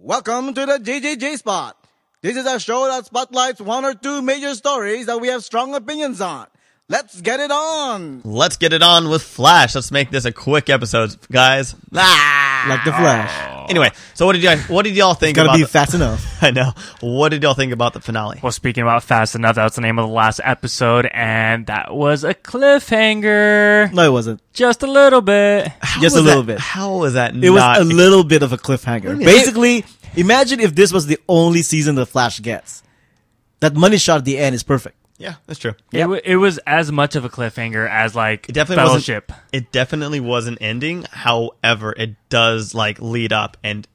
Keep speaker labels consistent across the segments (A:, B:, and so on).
A: Welcome to the GGG Spot. This is a show that spotlights one or two major stories that we have strong opinions on. Let's get it on.
B: Let's get it on with Flash. Let's make this a quick episode, guys. Ah!
A: Like the Flash.
B: Anyway, so what did you what did y'all think
A: Gotta
B: about
A: be
B: the,
A: fast enough.
B: I know. What did y'all think about the finale?
C: Well, speaking about Fast Enough, that was the name of the last episode, and that was a cliffhanger.
A: No, it wasn't.
C: Just a little bit.
B: How
A: Just a little
B: that-
A: bit.
B: How was that
A: It was
B: not
A: a little bit of a cliffhanger.
B: do?
A: Basically, imagine if this was the only season the Flash gets. That money shot at the end is perfect.
B: Yeah, that's true.
C: It, wa- it was as much of a cliffhanger as like
B: It definitely
C: Fellowship.
B: wasn't. It definitely wasn't ending. However, it does like lead up and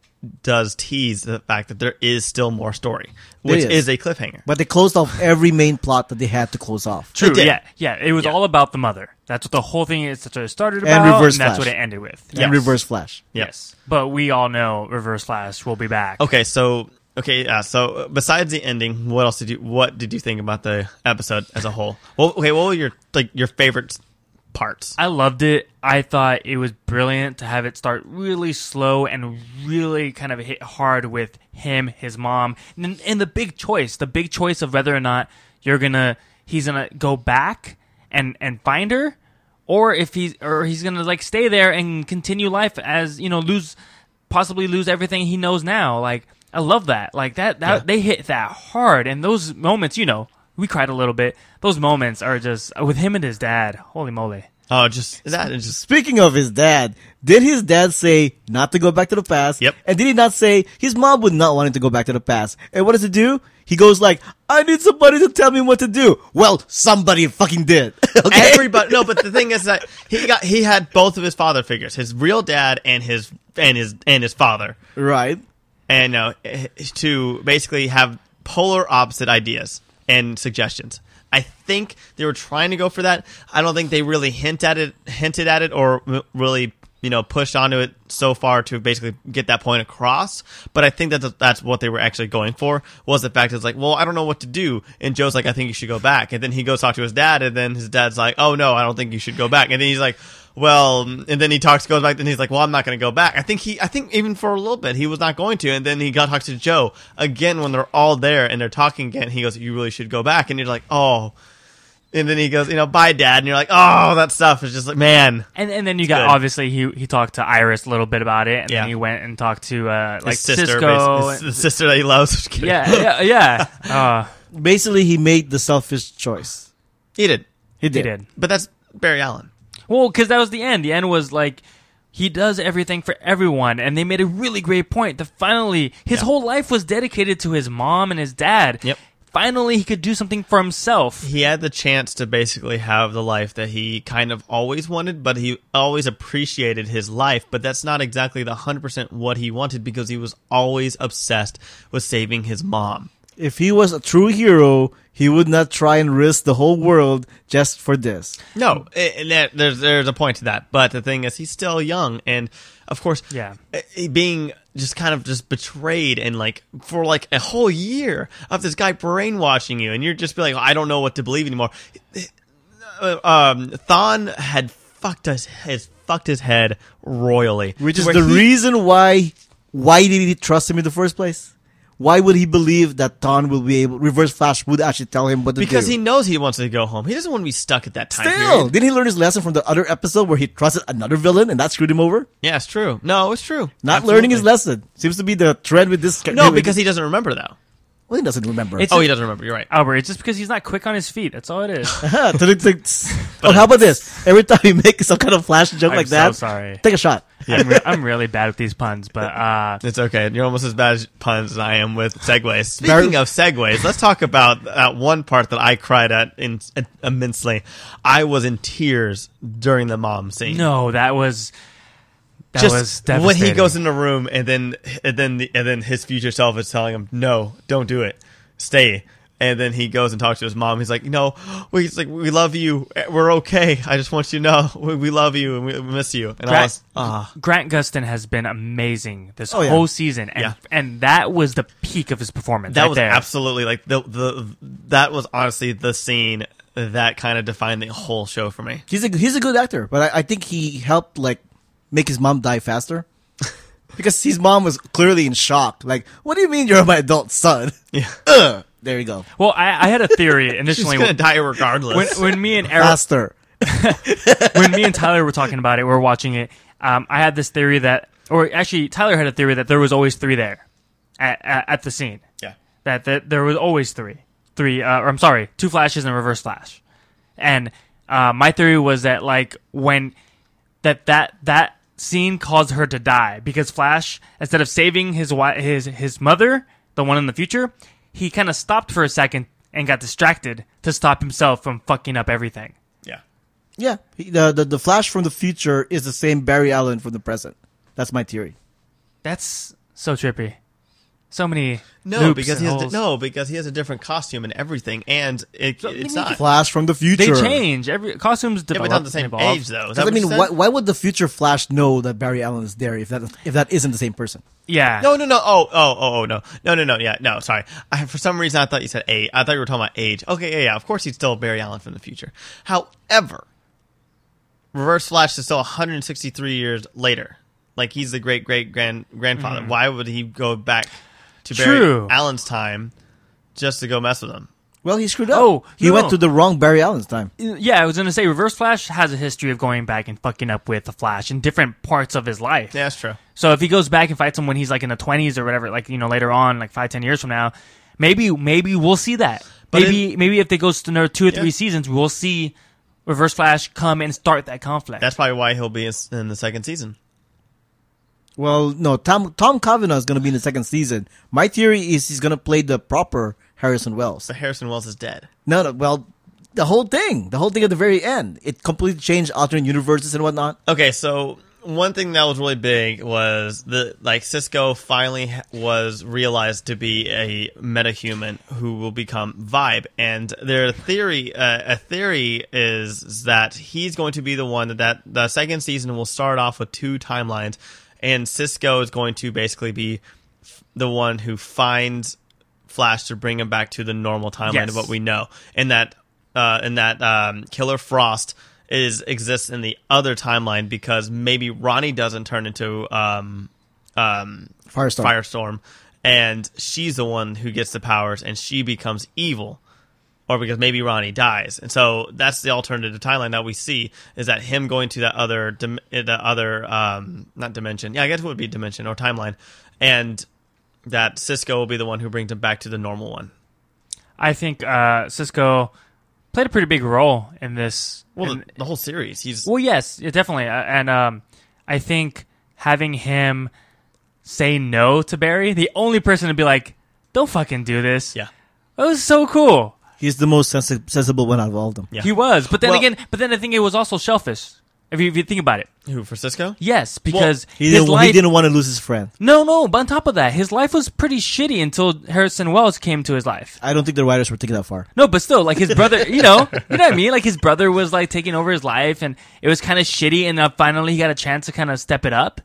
B: does tease the fact that there is still more story, which
A: is.
B: is. a cliffhanger.
A: But they closed off every main plot that they had to close off.
C: True.
B: did.
C: Yeah. Yeah. It was
B: Yeah.
C: all about the mother. That's what the whole thing is. That's what it started
A: And
C: about,
A: Reverse
C: and that's
A: Flash.
C: what it ended with.
A: And
C: Yes.
A: Reverse Flash.
B: Yep.
C: Yes. But we all know Reverse Flash will be back.
B: Okay, so okay, uh, so besides the ending, what else did you what did you think about the episode as a whole? Well, okay, what were your like your favorite parts?
C: I loved it. I thought it was brilliant to have it start really slow and really kind of hit hard with him, his mom, and, and the big choice, the big choice of whether or not you're gonna, he's gonna go back and and find her, or if he's or he's gonna like stay there and continue life as you know lose, possibly lose everything he knows now. Like I love that. Like that that
B: Yeah.
C: they hit that hard, and those moments, you know. We cried a little bit. Those moments are just uh, with him and his dad. Holy moly!
B: Oh, just that is just
A: Speaking of his dad, did his dad say not to go back to the past?
B: Yep.
A: And did he not say his mom would not want him to go back to the past? And what does he do? He goes like, I need somebody to tell me what to do. Well, somebody fucking did. okay?
B: everybody. No, but the thing is that he got he had both of his father figures, his real dad and his and his and his father,
A: right.
B: And uh, to basically have polar opposite ideas and suggestions. I think they were trying to go for that. I don't think they really hint at it, hinted at it, or really, you know, pushed onto it so far to basically get that point across. But I think that that's what they were actually going for was the fact it's like, well, I don't know what to do, and Joe's like, I think you should go back, and then he goes talk to his dad, and then his dad's like, oh no, I don't think you should go back, and then he's like. Well, and then he talks, goes back, and he's like, "Well, I'm not going to go back." I think he, I think even for a little bit, he was not going to, and then he got talks to Joe again when they're all there and they're talking again. He goes, "You really should go back," and you're like, "Oh," and then he goes, "You know, bye, Dad," and you're like, "Oh, that stuff is just like, man."
C: And and then you got
B: good.
C: obviously he he talked to Iris a little bit about it, and
B: Yeah.
C: then he went and talked to uh, like
B: His sister,
C: Cisco.
B: basically, his- the sister that he loves.
C: Yeah, yeah, yeah. Uh,
A: Basically, he made the selfish choice.
B: he did,
A: He
C: he
A: did.
C: did.
B: but that's Barry Allen.
C: Well, because that was the end. The end was like he does everything for everyone, and they made a really great point. That finally his
B: Yeah.
C: whole life was dedicated to his mom and his dad.
B: Yep.
C: Finally, he could do something for himself.
B: He had the chance to basically have the life that he kind of always wanted, but he always appreciated his life. But that's not exactly the hundred percent what he wanted because he was always obsessed with saving his mom.
A: If he was a true hero, he would not try and risk the whole world just for this.
B: No, a- and there's there's a point to that, but the thing is, he's still young, and of course,
C: Yeah.
B: eh, being just kind of just betrayed and like for like a whole year of this guy brainwashing you, and you're just be like, I don't know what to believe anymore. Uh, Um, Thawne had fucked us, has fucked his head royally,
A: Which is the
B: he-
A: reason why why did he trust him in the first place? Why would he believe that Thawne will be able Reverse Flash would actually tell him what to
B: because
A: do?
B: he knows he wants to go home. He doesn't want to be stuck at that time.
A: Still,
B: period.
A: didn't he learn his lesson from the other episode where he trusted another villain and that screwed him over?
B: Yeah, it's true. No, it's true.
A: Not learning his lesson seems to be the trend with this.
B: No, because he doesn't remember though.
A: Well, he doesn't remember.
C: It's-
B: Oh, he doesn't remember. You're right.
C: Albert, it's just because he's not quick on his feet. That's all it is.
A: To the- to- oh, how about this? Every time you make some kind of flash joke
C: I'm
A: like
C: so
A: that,
C: sorry.
A: take a shot.
C: I'm, re- I'm really bad with these puns, but uh,
B: It's okay. You're almost as bad as puns as I am with segues. Speaking of segues, let's talk about that one part that I cried at in, immensely. I was in tears during the mom scene.
C: no, that was that
B: Just
C: was
B: when he goes in the room and then and then the, and then his future self is telling him, "No, don't do it. Stay." And then he goes and talks to his mom. He's like, "No, we he's like we love you. We're okay. I just want you to know we, we love you and we miss you." And I was, ah,
C: Grant Gustin has been amazing this
A: Oh, yeah.
C: whole season, and
B: Yeah.
C: and that was the peak of his performance.
B: that
C: right
B: was
C: there.
B: absolutely like the the that was honestly the scene that kind of defined the whole show for me.
A: He's a he's a good actor, but I, I think he helped like make his mom die faster. because his mom was clearly in shock. Like, what do you mean you're my adult son?
B: Yeah.
A: Ugh. There you go.
C: Well, I, I had a theory
B: She's
C: initially.
B: gonna die regardless.
C: when, when me and Eric,
A: Faster.
C: when me and Tyler were talking about it, we were watching it. Um, I had this theory that, or actually, Tyler had a theory that there was always three there at, at, at the scene.
B: yeah.
C: That, that there was always three, three. Uh, or I'm sorry, two flashes and a reverse flash. And uh, my theory was that like when that that that scene caused her to die because Flash, instead of saving his wi- his his mother, the one in the future, he kind of stopped for a second and got distracted to stop himself from fucking up everything.
B: Yeah.
A: Yeah. He- The, the the Flash from the future is the same Barry Allen from the present. That's my theory.
C: That's so trippy. So many
B: No,
C: loops
B: because
C: and
B: he has
C: holes.
B: no, because he has a different costume and everything, and it, it's not.
A: Flash from the future.
C: They change every costumes
B: Yeah, but not the same
C: evolve.
B: age though. Is that
A: I mean, why, why would the future Flash know that Barry Allen is there if that if that isn't the same person?
C: Yeah.
B: No, no, no. Oh, oh, oh, oh, no, no, no, no. Yeah, no. Sorry. I, for some reason, I thought you said age. I thought you were talking about age. Okay, yeah, yeah. Of course, he's still Barry Allen from the future. However, Reverse Flash is still 163 years later. Like he's the great great grand grandfather. Mm-hmm. Why would he go back to Barry
C: True.
B: Allen's time just to go mess with him?
A: Well, he screwed up.
C: Oh,
A: he
C: no.
A: went to the wrong Barry Allen's time.
C: Uh, yeah, I was gonna say Reverse Flash has a history of going back and fucking up with the Flash in different parts of his life.
B: Yeah, that's true.
C: So if he goes back and fights him when he's like in the twenties or whatever, like you know later on, like five ten years from now, maybe maybe we'll see that.
B: But
C: maybe maybe if they goes to another two or three
B: Yeah.
C: seasons, we'll see Reverse Flash come and start that conflict.
B: That's probably why he'll be in in the second season.
A: Well, no, Tom Tom Cavanagh is going to be in the second season. My theory is he's going to play the proper Harrison Wells.
B: But Harrison Wells is dead.
A: No, no, well, the whole thing, the whole thing at the very end, it completely changed alternate universes and whatnot.
B: Okay, so one thing that was really big was the like Cisco finally was realized to be a metahuman who will become Vibe, and their theory, uh, a theory is, is that he's going to be the one that, that the second season will start off with two timelines, and Cisco is going to basically be f- the one who finds Flash to bring him back to the normal timeline
C: Yes.
B: of what we know, and that uh, and that um, Killer Frost is exists in the other timeline because maybe Ronnie doesn't turn into um, um,
A: Firestorm.
B: Firestorm, and she's the one who gets the powers, and she becomes evil, or because maybe Ronnie dies, and so that's the alternative timeline that we see is that him going to that other dim- the other um, not dimension, yeah, I guess it would be dimension or timeline, and that Cisco will be the one who brings him back to the normal one.
C: I think uh, Cisco played a pretty big role in this.
B: Well,
C: in-
B: the, the whole series, he's
C: Well, yes, definitely, uh, and um, I think having him say no to Barry, the only person to be like, "Don't fucking do this,"
B: yeah.
C: that was so cool.
A: He's the most sensi- sensible one out of all of them.
B: Yeah.
C: He was, but then
B: Well-
C: again, but then I think it was also selfish. If you, if you think about it,
B: Who for Cisco?
C: yes, because
A: He
C: his
A: didn't,
C: life.
A: he didn't want to lose his friend.
C: no, no, but on top of that, his life was pretty shitty until Harrison Wells came to his life.
A: I don't think the writers were thinking that far.
C: No, but still, like his brother, you know, you know what I mean? Like his brother was like taking over his life, and it was kind of shitty. And uh, finally, he got a chance to kind of step it up.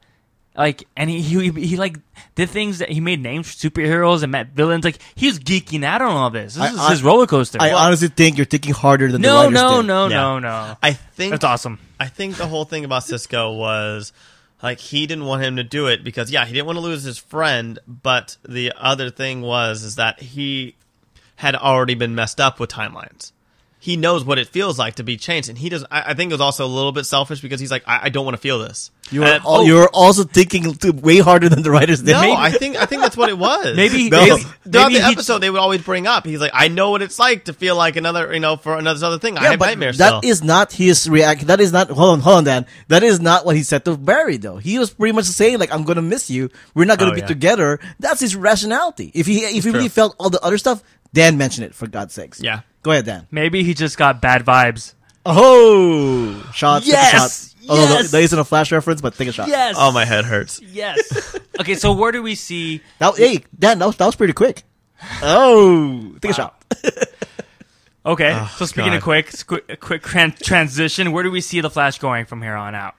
C: Like, and he, he he like did things that he made names for superheroes and met villains. Like he was geeking out on all this. This
A: I-
C: is
A: I-
C: his roller coaster.
A: I honestly think you're thinking harder than the
C: no,
A: writers
C: no,
A: did.
C: no,
B: Yeah.
C: no, no.
B: I think
C: That's awesome.
B: I think the whole thing about Cisco was like he didn't want him to do it because yeah, he didn't want to lose his friend, but the other thing was is that he had already been messed up with timelines. He knows what it feels like to be changed, and he does. I, I think it was also a little bit selfish because he's like, I, I don't want to feel this.
A: You are
B: And-
A: al-
B: oh,
A: you were also thinking t- way harder than the writers did.
B: no,
C: maybe-
B: I think I think that's what it was.
C: Maybe-
A: No.
C: maybe,
B: throughout
C: maybe
B: the
C: he-
B: episode, they would always bring up. He's like, I know what it's like to feel like another, you know, for another other thing. I
A: Yeah,
B: have
A: but
B: nightmares
A: that is not his react. That is not. Hold on, hold on, Dan. That is not what he said to Barry, though. He was pretty much saying like, "I'm gonna miss you. We're not gonna
B: Oh,
A: be
B: yeah.
A: together." That's his rationality. If he if he
B: true.
A: really felt all the other stuff, Dan mentioned it for God's sakes.
B: Yeah.
A: Go ahead, Dan.
C: Maybe he just got bad vibes.
A: Oh, shot. take
C: Yes!
A: shot. Although
C: Yes!
A: that isn't a flash reference, but take a shot.
C: Yes.
B: oh, my head hurts.
C: Yes. okay, so where do we see?
A: That, hey, Dan, that was, that was pretty quick. Oh, take a shot.
C: Okay, so speaking
B: God.
C: of quick, squ- a quick tran- transition, where do we see the Flash going from here on out?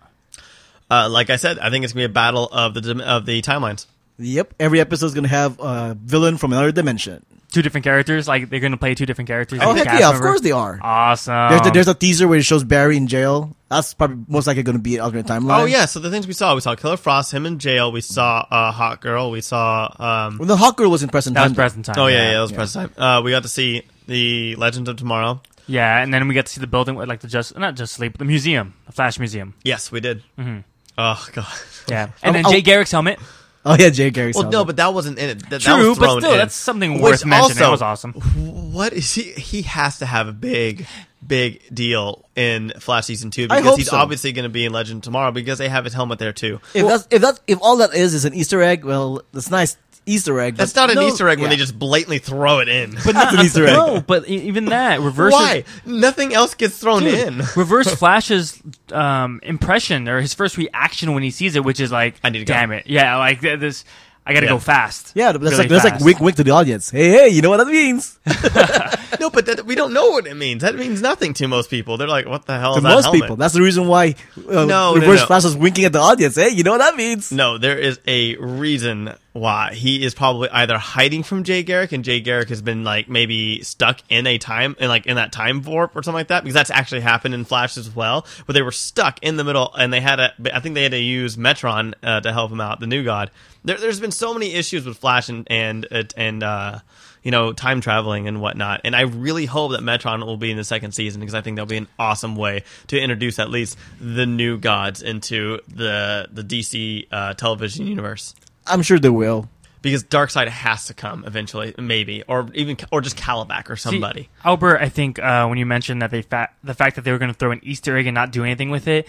B: Uh, like I said, I think it's gonna be a battle of the of the timelines.
A: Yep. Every episode is gonna have a villain from another dimension.
C: Two different characters? Like they're gonna play two different characters?
A: Oh
C: as
A: heck
C: cast
A: yeah, of course they are.
C: Awesome.
A: There's, the, there's a teaser where it shows Barry in jail. That's probably most likely going to be an alternate timeline.
B: Oh yeah, so the things we saw, we saw Killer Frost, him in jail. We saw uh, Hawk Girl. We saw. Um,
A: Well, the Hawk Girl was in present
C: that was
A: time.
C: present time.
B: oh yeah, yeah, that was
A: yeah.
B: present time. Uh, we got to see the Legend of Tomorrow.
C: Yeah, and then we got to see the building, with, like the just not just sleep, the museum, the Flash Museum.
B: Yes, we did. Mm-hmm. Oh god.
C: Yeah, and then
A: Oh,
C: Jay
A: oh.
C: Garrick's helmet.
A: Oh yeah, Jay Garrick's
B: Well, no,
A: helmet.
B: but that wasn't in it. That, that
C: True,
B: was
C: but still,
B: in.
C: that's something
B: Which
C: worth mentioning.
B: also-
C: it was awesome.
B: What is he? He has to have a big, big deal in Flash season two
A: I
B: because
A: hope
B: he's
A: so.
B: obviously going to be in Legend tomorrow because they have his helmet there too.
A: if that's if that if all that is is an Easter egg, well, that's nice Easter egg.
B: That's not an
A: no-
B: Easter egg when
A: yeah.
B: they just blatantly throw it in.
C: But not
A: an Easter egg.
C: No, but e- even that reverse.
B: Why? Nothing else gets thrown in.
C: Reverse Flash's um, impression or his first reaction when he sees it, which is like,
B: I need to go.
C: damn it, yeah, like this, I got to
B: Yeah.
C: go fast.
A: Yeah, that's
C: Really
A: like that's like wink wink to the audience. Hey hey, you know what that means?
B: No, but that, we don't know what it means. That means nothing to most people. They're like, "What the hell
A: to
B: is
A: most
B: helmet?"
A: people, that's the reason why uh,
B: No, no,
A: Reverse
B: no.
A: Flash was winking at the audience. Hey, you know what that means?
B: No, there is a reason why he is probably either hiding from Jay Garrick, and Jay Garrick has been like maybe stuck in a time, in like in that time warp or something like that, because that's actually happened in Flash as well, where they were stuck in the middle, and they had a, I think they had to use Metron uh, to help him out, the new God. There, there's been so many issues with Flash and and and uh, you know time traveling and whatnot, and I really hope that Metron will be in the second season because I think that'll be an awesome way to introduce at least the new gods into the the DC uh, television universe
A: I'm sure they will.
B: because Darkseid has to come eventually, maybe, or even or just Kalibak or
C: See,
B: somebody.
C: Albert, I think uh, when you mentioned that they fa- the fact that they were going to throw an Easter egg and not do anything with it,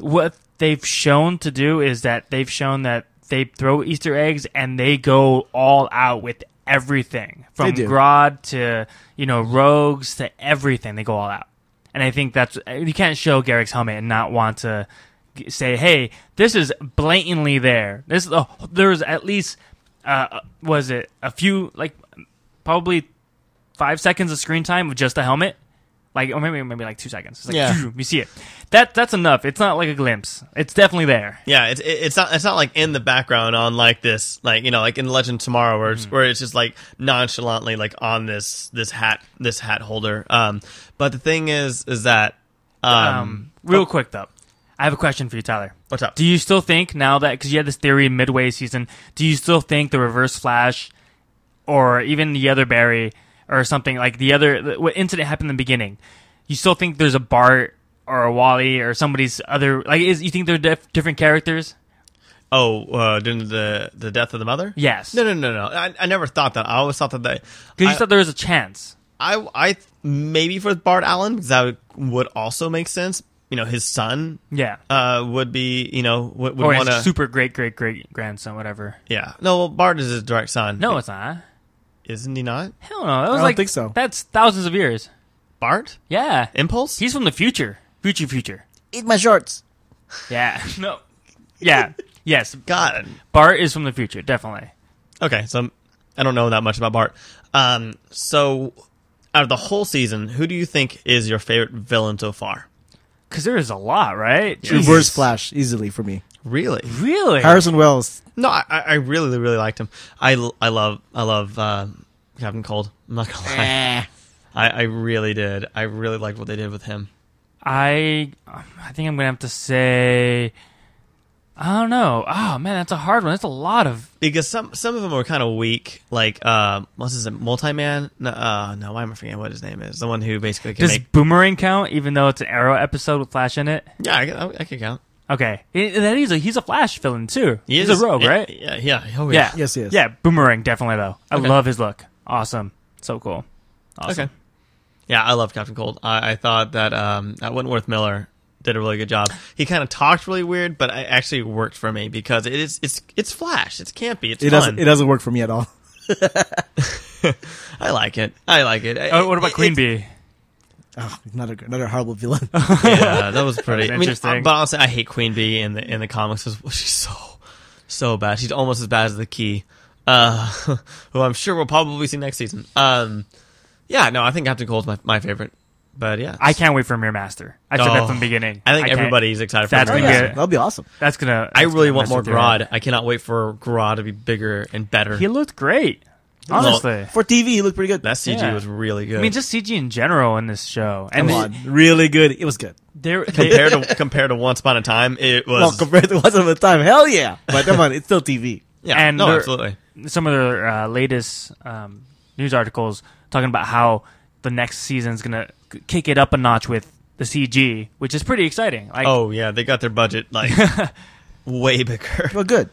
C: what they've shown to do is that they've shown that they throw Easter eggs and they go all out with everything from
A: They.
C: Grodd to you know Rogues to everything. They go all out, and I think that's you can't show Garrick's helmet and not want to g- say, "Hey, this is blatantly there." This oh, there's at least uh, was it a few like probably five seconds of screen time with just a helmet, like or maybe maybe like two seconds. It's like,
B: Yeah.
C: You see it. That that's enough. It's not like a glimpse. It's definitely there.
B: Yeah, it's it's not it's not like in the background on like this like you know like in Legend Tomorrow where it's where it's just like nonchalantly like on this this hat this hat holder. Um, but the thing is is that um,
C: Um, real quick though, I have a question for you, Tyler.
B: what's up?
C: Do you still think now that because you had this theory midway season, do you still think the Reverse Flash, or even the other Barry, or something like the other what incident happened in the beginning? You still think there's a Bart or a Wally or somebody's other like? Is you think they're dif- different characters?
B: Oh, uh, during the the death of the mother?
C: Yes.
B: No, no, no, no. I, I never thought that. I always thought that they.
C: Because you thought there was a chance.
B: I, I maybe for Bart Allen because that would also make sense. You know, his son
C: Yeah.
B: uh, would be. You know, would, would
C: or
B: want
C: his
B: to.
C: super great great great grandson, whatever.
B: yeah. No, well, Bart is his direct son.
C: No, it's not.
B: isn't he not?
C: Hell no. That was
A: don't
C: like
A: think so.
C: That's thousands of years.
B: Bart
C: Yeah.
B: Impulse.
C: He's from the future. Future future.
A: Eat my shorts.
C: Yeah. no. Yeah. Yes.
B: God.
C: Bart is from the future, definitely.
B: Okay, so I don't know that much about Bart. Um, so out of the whole season, who do you think is your favorite villain so far?
C: Because there is a lot, right?
A: Reverse Flash easily for me.
B: Really?
C: Really?
A: Harrison Wells.
B: No, I, I I really, really liked him. I, I love, I love uh, Captain Cold. I'm not gonna lie.
A: Eh.
B: I, I really did. I really liked what they did with him.
C: I I think I'm gonna have to say I don't know. Oh man, that's a hard one. That's a lot of
B: Because some some of them were kind of weak. Like, uh, what's his name? Multi-Man? No, uh, no, why am I forgetting what his name is? The one who basically can
C: Does
B: make.
C: Boomerang count, even though it's an Arrow episode with Flash in it?
B: Yeah, I, I, I could count.
C: Okay, and then he's a he's a Flash villain too.
B: He
C: he's
B: is-
C: a rogue,
B: yeah,
C: right?
B: Yeah, yeah. Oh,
C: Yeah.
A: Yes, yes.
C: Yeah, Boomerang definitely though. I
B: Okay.
C: love his look. Awesome, so cool. Awesome.
B: Okay. Yeah, I love Captain Cold. I, I thought that um, that Wentworth Miller did a really good job. He kind of talked really weird, but it actually worked for me because it is it's it's Flash. It's campy. It's
A: It
B: fun.
A: doesn't. It doesn't work for me at all.
B: I like it. I like it.
C: Oh, what about
B: It-
C: Queen Bee?
A: Oh, another another horrible villain.
B: Yeah, that was pretty
C: That was
B: I mean,
C: interesting.
B: but honestly, I hate Queen Bee in the in the comics. as well. She's so so bad. She's almost as bad as the Key, uh, who I'm sure we'll probably see next season. Um, yeah, no, I think Captain Cold's my my favorite. But yeah,
C: I can't wait for Mirror Master. I said that
B: Oh,
C: from the beginning.
B: I think
C: can't-
B: everybody's excited for
C: That's
B: Mirror
C: gonna
B: Master.
C: get-
A: That'll be awesome.
C: That's gonna.
B: I
C: that's
B: really
C: gonna
B: want
C: mess
B: more
C: with your head.
B: Grodd. I cannot wait for Grodd to be bigger and better.
C: He looked great. Honestly,
A: For TV, he looked pretty good.
B: That CG
C: Yeah.
B: was really good.
C: I mean, just CG in general in this show, and
A: Come on, really good. It was good.
C: they're, they
B: compared to compared to Once Upon a Time, it was
A: Well, compared to Once Upon a Time, hell yeah. But come on, it's still TV.
B: yeah,
C: and
B: no,
C: they're-
B: absolutely.
C: some of their uh, latest um, news articles talking about how the next season's gonna kick it up a notch with the CG, which is pretty exciting. Like,
B: Oh yeah, they got their budget like way bigger.
A: But good.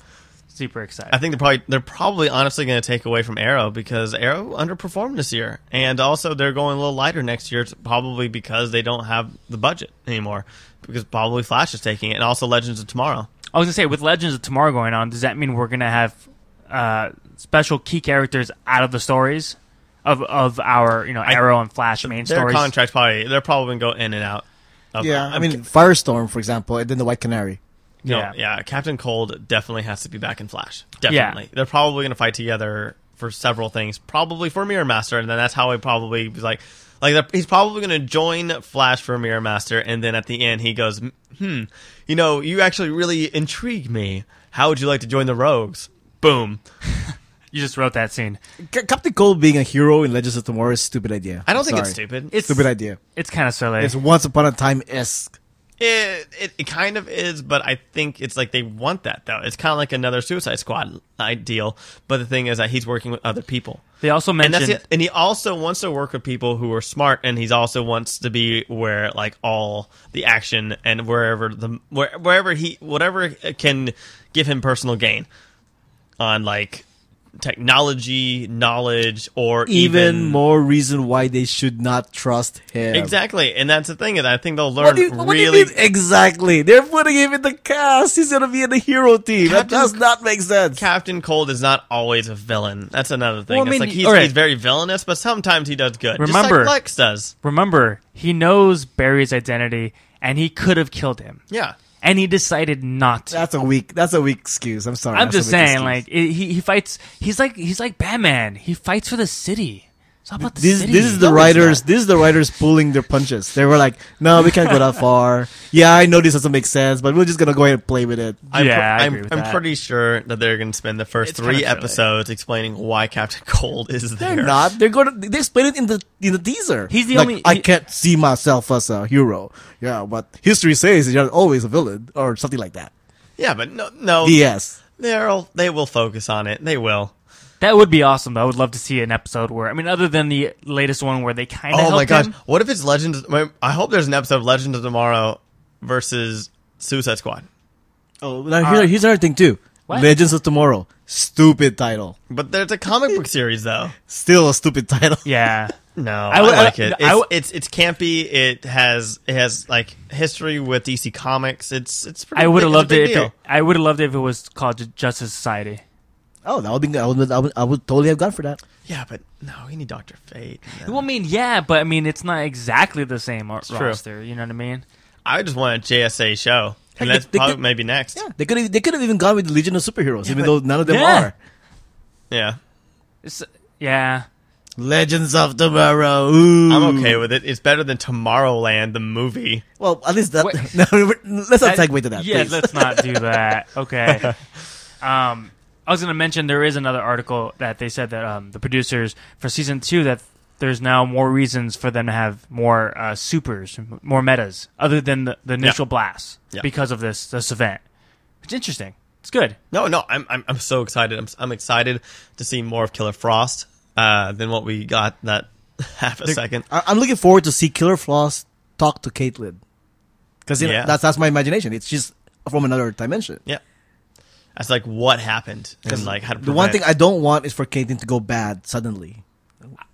C: super excited.
B: I think they're probably they're probably honestly going to take away from Arrow because Arrow underperformed this year, and also they're going a little lighter next year, probably because they don't have the budget anymore. Because probably Flash is taking it, and also Legends of Tomorrow.
C: I was gonna say with Legends of Tomorrow going on, does that mean we're gonna have uh, special key characters out of the stories of of our you know Arrow and Flash main
B: Their
C: stories?
B: contracts probably they're probably going to go in and out. Of,
A: Yeah, I
B: of-
A: mean, Firestorm, for example, and then the White Canary.
B: No,
C: Yeah.
B: yeah. Captain Cold definitely has to be back in Flash. Definitely. They're probably going to fight together for several things. Probably for Mirror Master, and then that's how he probably was like, like he's probably going to join Flash for Mirror Master, and then at the end he goes, hmm, you know, you actually really intrigue me. How would you like to join the Rogues? Boom.
C: You just wrote that scene.
A: C- Captain Cold being a hero in Legends of Tomorrow is a stupid idea.
B: I don't think it's
A: Sorry.
B: stupid.
C: It's a
A: Stupid idea.
C: It's kind of silly.
A: It's Once Upon a Time esque.
B: It, it it kind of is, but I think it's like they want that though. It's kind of like another Suicide Squad ideal. But the thing is that he's working with other people.
C: they also
B: and
C: mentioned
B: that's it. And he also wants to work with people who are smart, and he's also wants to be where like all the action and wherever the where, wherever he whatever can give him personal gain on like technology, knowledge, or
A: Even,
B: even,
A: more reason why they should not trust him.
B: Exactly, and that's the thing is I think they'll learn
A: What do, you, what do you mean exactly? They're putting him in the cast. He's gonna be in the hero team. that does not make sense.
B: Captain Cold is not always a villain. That's another thing.
C: Well, I
B: it's
C: mean,
B: like he's,
C: all right.
B: he's very villainous, but sometimes he does good. just
C: Remember-
B: like Lex does.
C: remember he knows Barry's identity and he could have killed him,
B: Yeah.
C: And he decided not to.
A: That's a weak. That's a weak excuse. I'm sorry.
C: I'm
A: That's
C: just saying,
A: excuse.
C: like it, he he fights. He's like he's like Batman. He fights for the city. It's about the
A: this
C: city.
A: this is the
B: No,
A: writers this is the writers pulling their punches. They were like, no, we can't go that far. Yeah, I know this doesn't make sense, but we're just gonna go ahead and play with it.
B: I'm,
C: Yeah,
B: pr-
C: I
B: I'm,
C: with
B: I'm
C: that.
B: pretty sure that they're going to spend the first
C: It's
B: three
C: kinda silly.
B: episodes explaining why Captain Cold is there.
A: They're not. They're gonna. They explain it in the in the teaser.
C: He's the
A: Like,
C: only-
A: I can't see myself as a hero. Yeah, but history says you're always a villain or something like that.
B: Yeah, but no, no,
A: Yes.
B: they'll they will focus on it. They will.
C: That would be awesome. though. I would love to see an episode where I mean, other than the latest one where they kind of
B: Oh my gosh!
C: him.
B: What if it's Legends? I hope there's an episode of Legends of Tomorrow versus Suicide Squad.
A: Oh, now here, here's another thing too.
C: What?
A: Legends of Tomorrow. Stupid title.
B: But there's a comic book series though.
A: Still a stupid title.
C: Yeah,
B: No,
C: I
B: I,
C: would-
B: like
C: I-
B: it. It's,
C: I
B: it's it's campy. It has it has like history with DC Comics. It's it's. Pretty
C: I would have
B: big- it's a
C: loved
B: big
C: it. If it I would have loved it if it was called Justice Society.
A: Oh, that would be. I would. I would, I would totally have gone for that.
B: Yeah, but no, we need Doctor Fate.
C: Well, I mean, yeah, but I mean, it's not exactly the same ar-
B: true.
C: roster. You know what I mean?
B: I just want a JSA show,
A: Heck,
B: and that's
A: they- they
B: probably
A: could-
B: maybe next.
A: Yeah, they could. have, They could have even gone with the Legion of Superheroes, even
B: but-
A: though none of them
C: Yeah.
A: are.
B: Yeah,
C: It's, yeah,
A: Legends of Tomorrow. Ooh.
B: I'm okay with it. It's better than Tomorrowland, the movie.
A: Well, at least that.
C: Wait.
A: no, let's not
C: That-
A: segue to that.
C: Yeah,
A: please.
C: let's not do that. Okay. um, I was going to mention there is another article that they said that um, the producers for season two that there's now more reasons for them to have more uh, supers, more metas, other than the, the initial blasts
B: Yeah.
C: because of this this event. It's interesting. It's good.
B: No, no, I'm I'm, I'm so excited. I'm I'm excited to see more of Killer Frost uh, than what we got that half a second.
A: I- I'm looking forward to see Killer Frost talk to Caitlyn. Because
B: Yeah.
A: that's that's my imagination. It's just from another dimension.
B: Yeah, that's like what happened and like how to.
A: The one thing I don't want is for Caitlyn to go bad suddenly.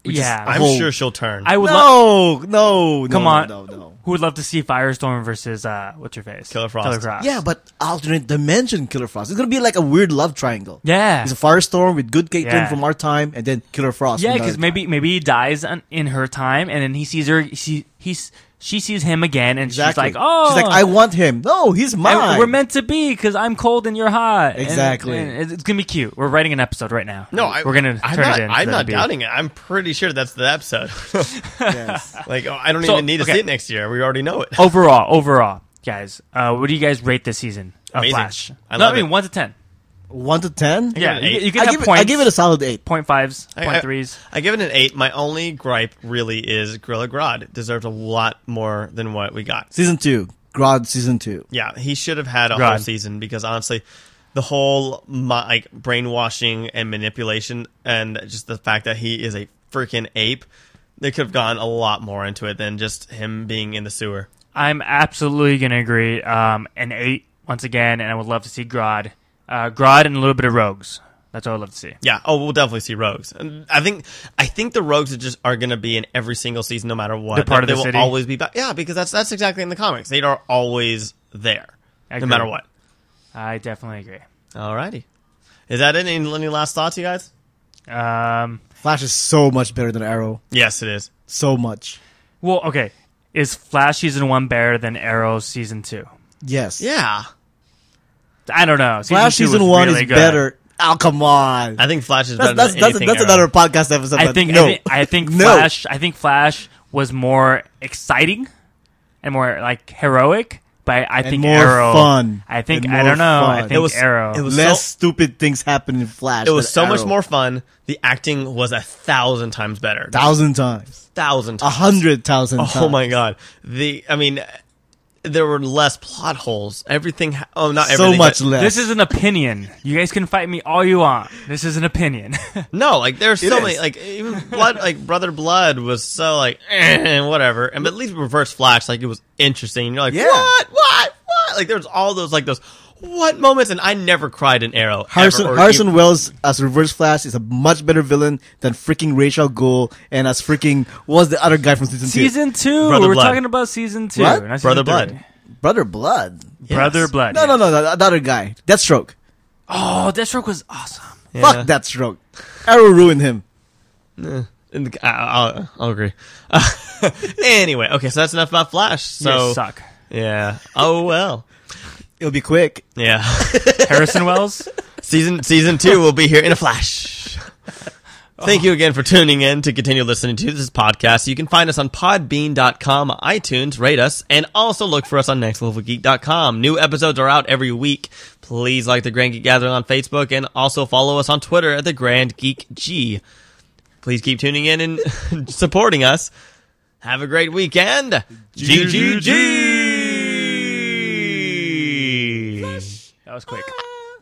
A: Which
C: yeah,
B: I'm
A: whole-
B: sure she'll turn.
C: I would love.
A: No, no,
C: Come
A: no,
C: on.
A: no, no.
C: Who would love to see Firestorm versus uh, what's your face?
B: Killer Frost.
C: Killer Frost.
A: Yeah, but alternate dimension Killer Frost. It's gonna be like a weird love triangle.
C: yeah.
A: It's a Firestorm with good Caitlyn
C: Yeah.
A: from our time, and then Killer Frost.
C: Yeah,
A: from
C: because
A: another
C: maybe maybe he dies on, in her time, and then he sees her. She he's she sees him again, and
A: Exactly.
C: she's like, "Oh,
A: she's like, I want him. No, he's
C: I-
A: mine.
C: we're meant to be because I'm cold and you're hot."
A: Exactly.
C: and it's, it's gonna be cute. We're writing an episode right now.
B: no, I,
C: we're gonna
B: I'm
C: turn
B: not,
C: it in.
B: I'm not doubting it. I'm pretty sure that's the episode.
A: Yes.
B: like oh, I don't
C: So,
B: even need to
C: okay.
B: see it next year. We already know it.
C: Overall, overall, guys, uh, what do you guys rate this season of
B: Amazing.
C: Flash?
B: I
C: no,
B: love
C: I mean
B: it.
C: one to ten.
A: One to ten.
C: Yeah,
B: it
C: you, you can
A: I
C: have
A: give, it,
C: points.
A: I give it a solid eight.
C: point fives,
B: I-
C: point
B: I-
C: threes.
B: I give it an eight. My only gripe really is Gorilla Grodd. It deserves a lot more than what we got.
A: Season two, Grodd season two.
B: Yeah, he should have had a
C: Grodd.
B: whole season because honestly, the whole mi- like brainwashing and manipulation, and just the fact that he is a freaking ape, they could have gone a lot more into it than just him being in the sewer.
C: I'm absolutely going to agree. Um, an eight once again, and I would love to see Grodd, uh, Grodd, and a little bit of Rogues. That's what I'd love to see.
B: Yeah. Oh, we'll definitely see rogues. And I think I think the rogues are just are going to be in every single season, no matter what.
C: They're part of
B: they
C: the
B: will always be back. Yeah, because that's that's exactly in the comics. They are always there, no matter what.
C: I definitely agree.
B: Alrighty. Is that it? Any, any last thoughts, you guys?
C: Um,
A: Flash is so much better than Arrow.
B: Yes, it is.
A: So much.
C: well, okay. Is Flash season one better than Arrow season two?
A: Yes.
B: Yeah.
C: I don't know. Season
A: Flash season one
C: really
A: is
C: good.
A: better. Oh come on.
B: I think Flash is
A: That's
B: better
A: that's
B: than
A: that's,
B: anything
A: that's another podcast episode.
C: I think,
A: no.
C: I think I think
A: No.
C: Flash I think Flash was more exciting and more like heroic, but I
A: And
C: think
A: more
C: Arrow
A: fun.
C: I think
A: And
C: I don't know. I think
B: It was-
C: Arrow.
B: it was
A: less
B: so-
A: stupid things happen in Flash.
B: It was
A: than
B: so much more fun. The acting was a thousand times better.
A: Thousand times.
B: thousand
A: A
B: times.
A: hundred thousand times.
B: Oh my god. The I mean there were less plot holes. Everything ha- oh not
A: So
B: everything.
A: much
B: but-
A: less.
C: this is an opinion. You guys can fight me all you want. This is an opinion.
B: No, like there's so
A: It
B: many like even blood like Brother Blood was so like eh, whatever. And but at least Reverse Flash like it was interesting. You're like
A: Yeah.
B: what? What? What? Like there's all those like those what moments and I never cried in Arrow. ever,
A: Harrison
B: or
A: Harrison
B: even-
A: Wells as Reverse Flash is a much better villain than freaking Ra's al Ghul and as freaking was the other guy from season, two.
C: season two.
B: Brother
C: We're
B: Blood.
C: talking about season two.
A: What?
C: season
B: Brother
C: three.
B: Blood.
A: Brother Blood.
B: Yes.
C: Brother Blood.
A: No,
C: yes.
A: no, no, the, the other guy. Deathstroke.
C: Oh, Deathstroke was awesome.
B: Yeah.
A: Fuck Deathstroke. Arrow ruined him.
B: In the, I- I'll, I'll agree. anyway, okay, so that's enough about Flash. So
C: you suck.
B: yeah. Oh well.
A: It'll be quick.
B: Yeah.
C: Harrison Wells.
B: season season two will be here in a flash. Thank you again for tuning in to continue listening to this podcast. You can find us on podbean.com, iTunes, rate us, and also look for us on nextlevelgeek.com. New episodes are out every week. Please like the Grand Geek Gathering on Facebook and also follow us on Twitter at the Grand Geek G. Please keep tuning in and supporting us. Have a great weekend. GGG.
C: Was quick. Ah.